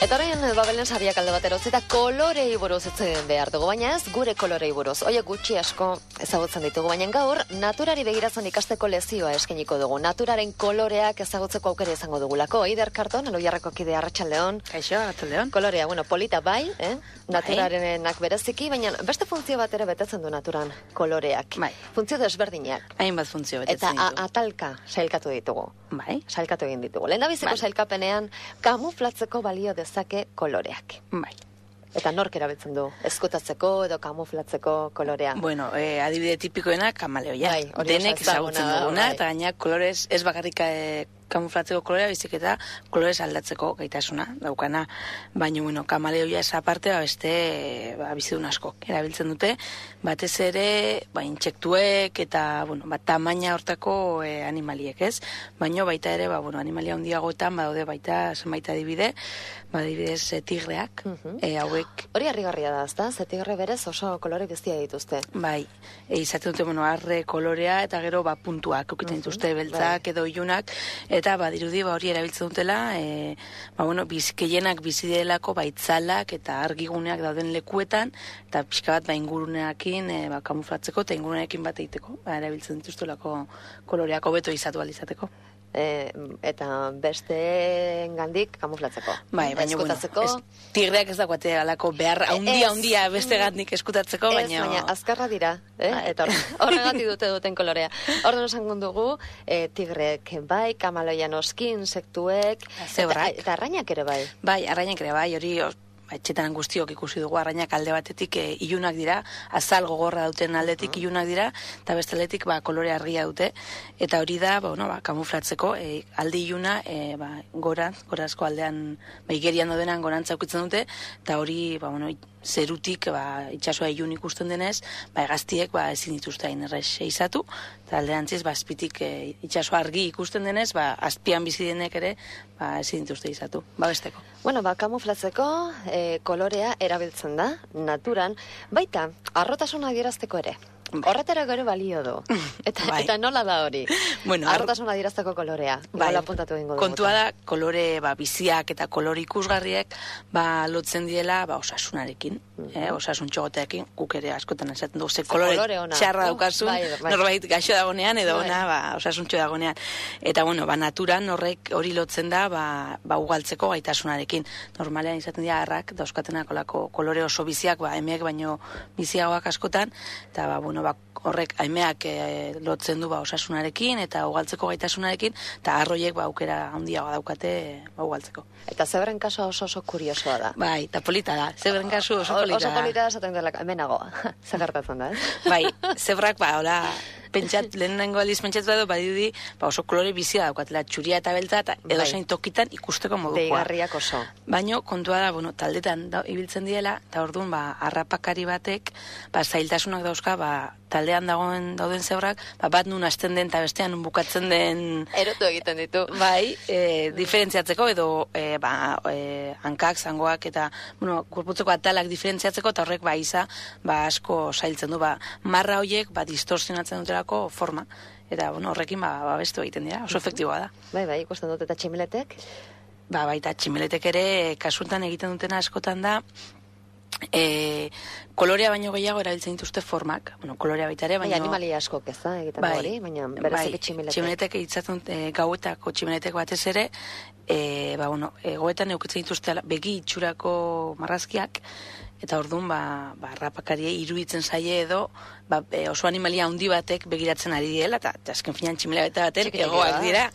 Eta horrein, babelen sariak alde batera utzi eta kolorei buruz etzen behar dugu, baina ez gure kolorei buruz. Oie gutxi asko ezagutzen ditugu, baina gaur naturari begiratzen ikasteko lezioa eskeniko dugu. Naturaren koloreak ezagutzeko aukera izango dugulako. Eider Karton, alo jarrako kide Arratxaldeon. Kaixo, Arratxaldeon. Kolorea, bueno, polita bai, eh? Naturarenak bereziki, baina beste funtzio bat ere betetzen du naturan koloreak. Bai. Funtzio desberdinak. Hainbat funtzio Eta betetzen a- ditu. atalka sailkatu ditugu. Bai, Sailkatu egin ditugu. Lehendabiziko Bai. sailkapenean kamuflatzeko balio dezake koloreak. bai. Eta nork erabiltzen du? Ezkutatzeko edo kamuflatzeko kolorea. Bueno, eh, adibide tipikoena kamaleoia. Bai, Denek ezagutzen duguna, bai. eta gaina kolorez ez bakarrik eh, kamuflatzeko kolorea, bizik eta kolorez aldatzeko gaitasuna daukana. Baina, bueno, kamaleoia ez aparte, ba, beste ba, bizidun asko erabiltzen dute, batez ere, ba, intsektuek eta, bueno, ba, tamaina hortako eh, animaliek, ez? Baina baita ere, ba, bueno, animalia handiagoetan, badaude baita zenbait adibide, ba, adibidez eh, tigreak, Mhm. eh, hauek Hori harrigarria da, ezta? Zetigre berez oso kolore biztia dituzte. Bai, e, izaten dute, bueno, arre kolorea eta gero ba, puntuak, okiten dituzte beltzak edo ilunak, eta ba, dirudi ba, hori erabiltzen dutela, e, ba, bueno, biz, gehienak bizi delako ba, itzalak eta argiguneak dauden lekuetan, eta pixka bat ba, inguruneakin e, ba, kamuflatzeko eta inguruneakin bat egiteko, ba, erabiltzen dituztelako koloreak hobeto izatu alizateko. E, eta beste gandik kamuflatzeko. Bai, baina, bueno, Ezkutatzeko, ez, tigreak ez dagoate alako behar haundia, Ez. haundia beste gandik eskutatzeko, Ez, baina... baina azkarra dira, eh? Bai. eta hor- horregatik dute duten kolorea. Orduan esan dugu, e, tigrek bai, kamaloia noski, insektuek, eta, eta arrainak ere bai. Bai, arrainak ere bai, hori etxetan guztiok ikusi dugu arrainak alde batetik e, ilunak dira, azal gogorra duten aldetik ilunak dira, eta beste aldetik ba, kolore argia dute, eta hori da, ba, bueno, ba, kamuflatzeko, e, alde iluna e, ba, gora, gorazko aldean, ba, igerian dodenan gorantza ukitzen dute, eta hori, ba, bueno, zerutik ba, itxasua ilun ikusten denez, ba, egaztiek ba, ezin dituzte hain errex izatu, eta alderantziz, ba, azpitik e, itxasua argi ikusten denez, ba, azpian bizi denek ere, ba, ezin dituzte izatu, ba, besteko. Bueno, ba, kamuflatzeko e, kolorea erabiltzen da, naturan, baita, arrotasuna adierazteko ere. Horretarako ere balio du. Eta, Bai. eta nola da hori? Bueno, ar- arrotasuna adierazteko kolorea. Bai. apuntatu egingo kontua da, kolore ba, biziak eta kolore ikusgarriek ba, lotzen diela ba, osasunarekin, eh, osasun txogoteekin, guk ere askotan esaten dugu, ze kolore, kolore ona. txarra daukazun, bai, bai. norbait gaixo dagonean edo Bai. ona ba, osasuntxo dagonean. Eta bueno, ba, naturan horrek hori lotzen da ba, ba, ugaltzeko gaitasunarekin. Normalean izaten dira harrak, dauzkatenak olako kolore oso biziak, ba, emeak baino biziagoak askotan, eta ba, bueno, ba, horrek aimeak e, lotzen du ba, osasunarekin eta ugaltzeko gaitasunarekin, eta arroiek ba, aukera handiagoa daukate ba, ugaltzeko. Eta zebren kasua oso oso kuriosoa da. Bai, eta polita da, zebren kasu oso polita Oso da. polita da esaten dela, hemenago. Zer gertatzen da, eh? Bai, zebrak ba, hola, pentsat, lehenengo aldiz pentsatu edo, badirudi, ba, oso kolore bizia daukatela, txuria eta beltza, eta edo Bai. tokitan ikusteko modukoa. Deigarriak oso. Baino, kontua da, bueno, taldetan da, ibiltzen diela, eta orduan, ba, harrapakari batek, ba, zailtasunak dauzka, ba, taldean dagoen dauden zebrak, ba, bat nun hasten den, eta bestean nun bukatzen den, Erotu egiten ditu. bai, e, diferentziatzeko, edo, e, ba, e, hankak, zangoak, eta, bueno, gorputzeko atalak diferentziatzeko, eta horrek, ba, iza, ba, asko zailtzen du, ba, marra hoiek, ba, distorsionatzen dutelako forma, eta, bueno, horrekin, ba, ba bestu egiten dira, oso efektiboa da. Bai, bai, ikusten dut eta tximiletek. Ba, baita tximeletek ere kasuntan egiten dutena askotan da e, kolorea baino gehiago erabiltzen dituzte formak. Bueno, kolorea baita ere, Bai, baino... animalia askok ez da egiten du hori, baina bereziki tximiletek. tximeletek itzatzen e, gauetako tximeletek batez ere, e, ba, bueno, egoetan eukitzen dituzte begi itxurako marrazkiak, eta orduan, ba, ba rapakarie iruditzen zaie edo, ba, oso animalia handi batek begiratzen ari diela, eta azken finan tximela beta batek Txikiak egoak dira.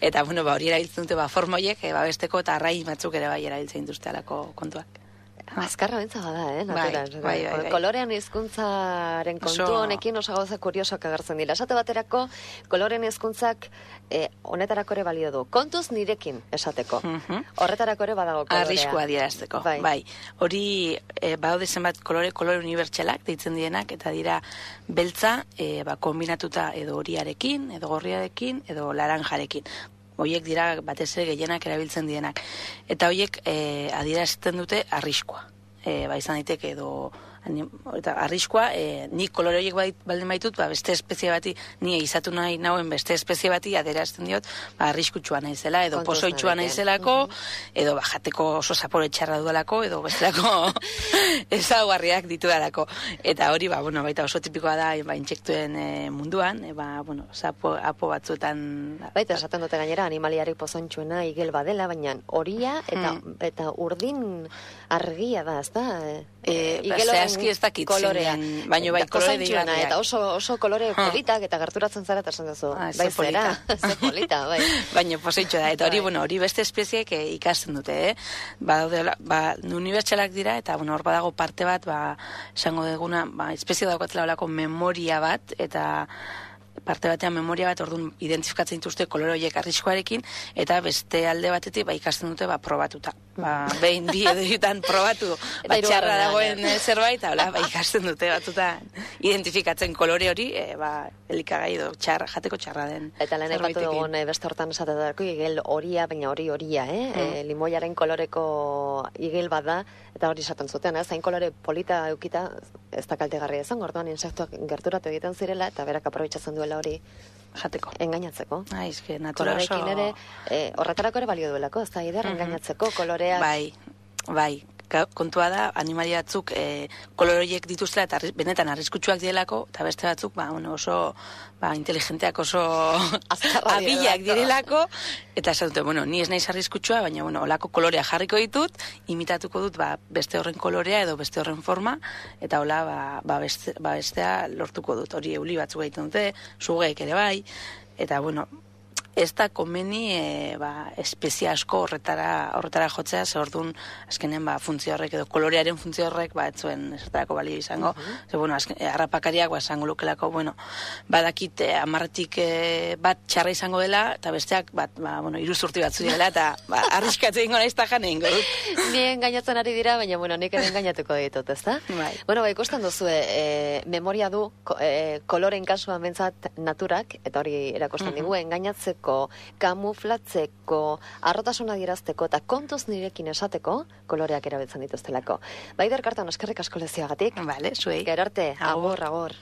eta bueno, ba, hori erabiltzen dute, ba, forma horiek, e, ba, besteko eta arrai batzuk ere bai erabiltzen dituzte alako kontuak. Azkarra bentsa bada, eh, naturan. Bai, bai, bai, bai. Kolorean hizkuntzaren kontu Oso- honekin oso gauza kuriosoak agertzen dira. Esate baterako, kolorean hizkuntzak eh, honetarako ere balio du. Kontuz nirekin esateko. Mhm. Horretarako ere badago kolorea. Arriskua adierazteko. Bai. Bai. Hori e, badaude zenbat kolore kolore unibertsalak deitzen dienak eta dira beltza e, ba, kombinatuta edo horiarekin, edo gorriarekin, edo laranjarekin. Hoiek dira batez ere gehienak erabiltzen dienak. Eta hoiek e, adierazten dute arriskua. E, ba izan daiteke edo eta arriskoa, e, nik kolore horiek baldin baitut, ba, beste espezie bati, ni izatu nahi nauen beste espezie bati aderazten diot, ba, arriskutsua naizela, edo nabiken. naizelako, edo ba, jateko oso zapore txarra dudalako, edo bestelako ezaguarriak ditudalako. Eta hori, ba, bueno, baita oso tipikoa da, ba, intsektuen e, munduan, e, ba, bueno, zapo, apo batzuetan... Baita esaten dute gainera animaliarik pozontxuena igel badela, baina horia eta Hmm. eta urdin argia da, ezta? Eh, ba, Horren zehazki ez dakit kolorea. zeinen, baino bai Eta kolore deigarriak. Eta oso, oso kolore Ha. politak eta gerturatzen zara eta esan duzu. Ah, bai zera, polita. ze polita, bai. Baina poseitxo da, eta hori, Bai. bueno, hori beste espezieek eh, ikasten dute, eh? Ba, daudela- ba, unibertsalak dira, eta, bueno, hor badago parte bat, ba, esango duguna, ba, espezie daukatela olako memoria bat, eta parte batean memoria bat, orduan identifikatzen dituzte kolore horiek arriskoarekin, eta beste alde batetik, ba, ikasten dute, ba, probatuta. Ba, behin bi edo probatu, Eta ba, txarra hirugarrenean, dagoen zerbait, hola, ba, ikasten dute batuta identifikatzen kolore hori, e, ba, elikagai edo txarra, jateko txarra den. Eta lehen aipatu dugun eh, beste hortan esatetako igel horia, baina hori horia, eh? Mm. Eh, limoiaren koloreko igel bat da, eta hori esaten zuten, eh? Zain kolore polita eukita, ez da kaltegarria izan, orduan insektuak gerturatu egiten zirela, eta berak aprobetsatzen duela hori jateko. engainatzeko. Ah, eske. Kolorekin ere, eh, horretarako ere balio duelako, ez da, ider, Mhm. engainatzeko kolorea. Bai, bai. Kontua da, animalia batzuk e, kolore horiek dituztela eta benetan arriskutsuak direlako, eta beste batzuk ba, bueno, oso ba, inteligenteak oso abilak direlako. eta esan dute, bueno, ni ez naiz arriskutsua, baina bueno, olako kolorea jarriko ditut, imitatuko dut ba, beste horren kolorea edo beste horren forma, eta hola ba, ba, beste, ba, bestea lortuko dut. Hori euli batzuk egiten dute, sugeek ere bai, eta bueno, ez da komeni e, ba, espezia asko horretara, horretara jotzea, ze orduan azkenen ba, funtzio horrek edo kolorearen funtzio horrek ba, ez zuen esaterako balio izango. Ze, bueno, azken, e, harrapakariak ba, esango lukelako, bueno, badakit e, amarretik e, bat txarra izango dela, eta besteak bat, ba, bueno, iruzurti batzu dela, eta ba, arriskatzen ingo naiz ta jan egingo dut. Ni engainatzen ari dira, baina bueno, nik ere engainatuko ditut, ezta? Bai. Bueno, bai, ikusten duzu, e, memoria du, ko, e, koloren kasuan bentsat naturak, eta hori erakusten digu, engainatzeko, kamuflatzeko, arrotasuna dierazteko, eta kontuz nirekin esateko, koloreak erabiltzen dituztelako. Baider kartan, eskerrik asko lezioagatik. Vale, zuei. Gero arte, Agur. agor, agor.